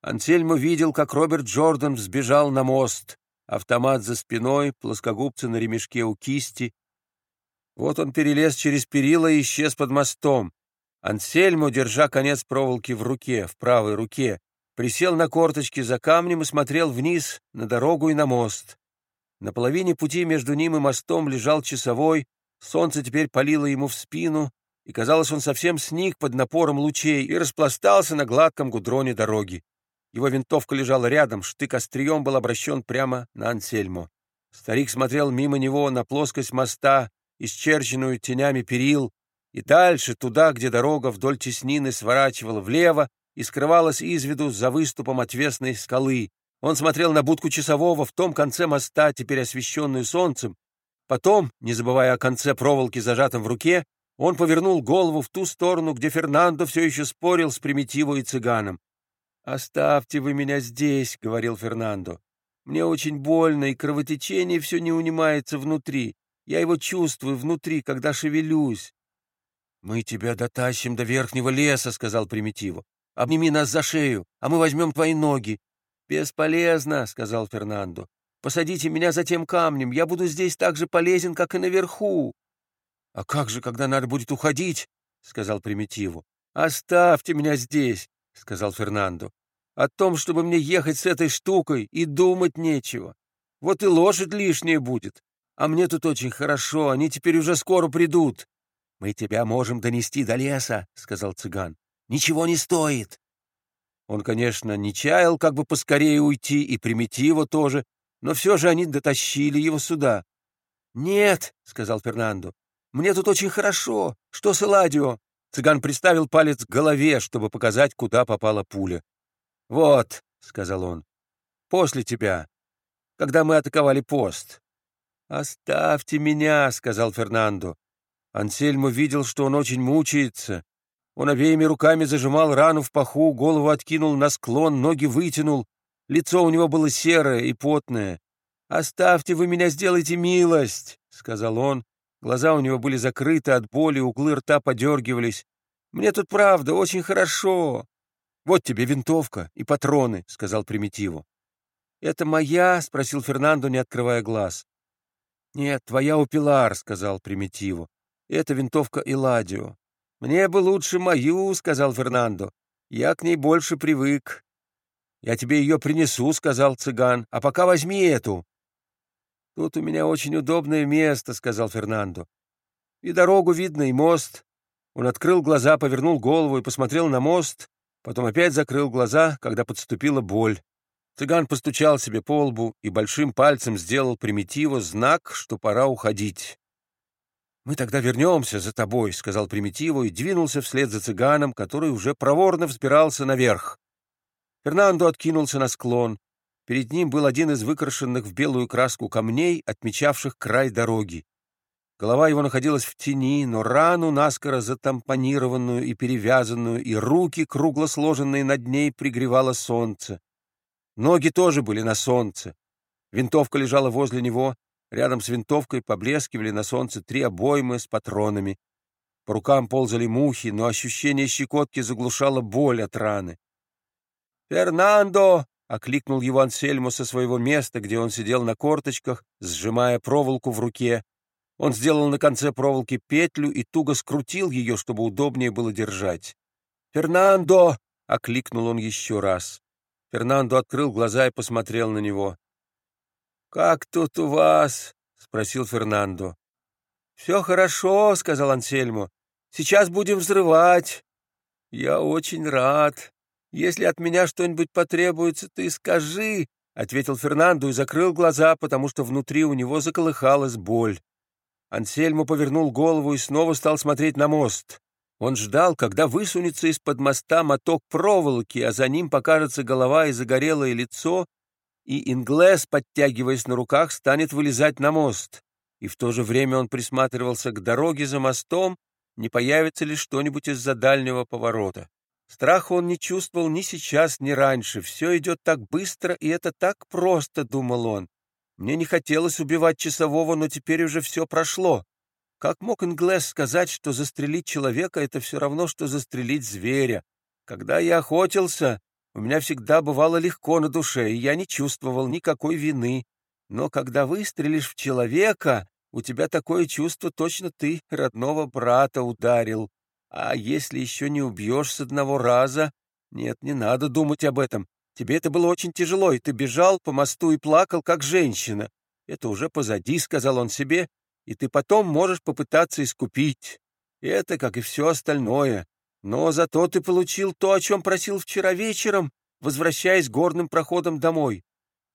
Ансельмо видел, как Роберт Джордан взбежал на мост, автомат за спиной, плоскогубцы на ремешке у кисти. Вот он перелез через перила и исчез под мостом. Ансельмо, держа конец проволоки в руке, в правой руке, присел на корточки за камнем и смотрел вниз на дорогу и на мост. На половине пути между ним и мостом лежал часовой, солнце теперь палило ему в спину, и, казалось, он совсем сник под напором лучей и распластался на гладком гудроне дороги. Его винтовка лежала рядом, штык острием был обращен прямо на Ансельмо. Старик смотрел мимо него на плоскость моста, исчерченную тенями перил, и дальше, туда, где дорога вдоль теснины сворачивала влево и скрывалась из виду за выступом отвесной скалы. Он смотрел на будку часового в том конце моста, теперь освещенную солнцем. Потом, не забывая о конце проволоки, зажатом в руке, он повернул голову в ту сторону, где Фернандо все еще спорил с Примитиво и цыганом. «Оставьте вы меня здесь», — говорил Фернандо. «Мне очень больно, и кровотечение все не унимается внутри. Я его чувствую внутри, когда шевелюсь». «Мы тебя дотащим до верхнего леса», — сказал Примитиво. «Обними нас за шею, а мы возьмем твои ноги». «Бесполезно», — сказал Фернандо. «Посадите меня за тем камнем, я буду здесь так же полезен, как и наверху». «А как же, когда надо будет уходить?» — сказал Примитиву. «Оставьте меня здесь», — сказал Фернандо. «О том, чтобы мне ехать с этой штукой, и думать нечего. Вот и лошадь лишняя будет. А мне тут очень хорошо, они теперь уже скоро придут». «Мы тебя можем донести до леса», — сказал цыган. «Ничего не стоит». Он, конечно, не чаял как бы поскорее уйти, и Примитиво тоже, но все же они дотащили его сюда. «Нет», — сказал Фернандо, мне тут очень хорошо. Что с Эладио?» Цыган приставил палец к голове, чтобы показать, куда попала пуля. «Вот», — сказал он, — «после тебя, когда мы атаковали пост». «Оставьте меня», — сказал Фернандо. Ансельмо видел, что он очень мучается. Он обеими руками зажимал рану в паху, голову откинул на склон, ноги вытянул. Лицо у него было серое и потное. «Оставьте вы меня, сделайте милость», — сказал он, Глаза у него были закрыты от боли, углы рта подергивались. «Мне тут правда очень хорошо». «Вот тебе винтовка и патроны», — сказал Примитиву. «Это моя?» — спросил Фернандо, не открывая глаз. «Нет, твоя у Пилар», — сказал Примитиву. «Это винтовка Иладио». «Мне бы лучше мою», — сказал Фернандо. «Я к ней больше привык». «Я тебе ее принесу», — сказал цыган. «А пока возьми эту». «Тут у меня очень удобное место», — сказал Фернандо. «И дорогу видно, и мост». Он открыл глаза, повернул голову и посмотрел на мост, потом опять закрыл глаза, когда подступила боль. Цыган постучал себе по лбу и большим пальцем сделал примитиву знак, что пора уходить. «Мы тогда вернемся за тобой», — сказал примитиву и двинулся вслед за цыганом, который уже проворно взбирался наверх. Фернандо откинулся на склон. Перед ним был один из выкрашенных в белую краску камней, отмечавших край дороги. Голова его находилась в тени, но рану, наскоро затампонированную и перевязанную, и руки, кругло сложенные над ней, пригревало солнце. Ноги тоже были на солнце. Винтовка лежала возле него, рядом с винтовкой поблескивали на солнце три обоймы с патронами. По рукам ползали мухи, но ощущение щекотки заглушало боль от раны. «Фернандо!» — окликнул его Ансельмо со своего места, где он сидел на корточках, сжимая проволоку в руке. Он сделал на конце проволоки петлю и туго скрутил ее, чтобы удобнее было держать. «Фернандо!» — окликнул он еще раз. Фернандо открыл глаза и посмотрел на него. «Как тут у вас?» — спросил Фернандо. «Все хорошо», — сказал Ансельмо. «Сейчас будем взрывать». «Я очень рад», «Если от меня что-нибудь потребуется, ты скажи», — ответил Фернандо и закрыл глаза, потому что внутри у него заколыхалась боль. Ансельмо повернул голову и снова стал смотреть на мост. Он ждал, когда высунется из-под моста моток проволоки, а за ним покажется голова и загорелое лицо, и Инглес, подтягиваясь на руках, станет вылезать на мост. И в то же время он присматривался к дороге за мостом, не появится ли что-нибудь из-за дальнего поворота. Страха он не чувствовал ни сейчас, ни раньше. Все идет так быстро, и это так просто, — думал он. Мне не хотелось убивать часового, но теперь уже все прошло. Как мог Инглес сказать, что застрелить человека — это все равно, что застрелить зверя? Когда я охотился, У меня всегда бывало легко на душе, и я не чувствовал никакой вины. Но когда выстрелишь в человека, у тебя такое чувство, точно ты родного брата ударил. А если еще не убьешь с одного раза? Нет, не надо думать об этом. Тебе это было очень тяжело, и ты бежал по мосту и плакал, как женщина. Это уже позади, — сказал он себе, — и ты потом можешь попытаться искупить. Это, как и все остальное. Но зато ты получил то, о чем просил вчера вечером, возвращаясь горным проходом домой.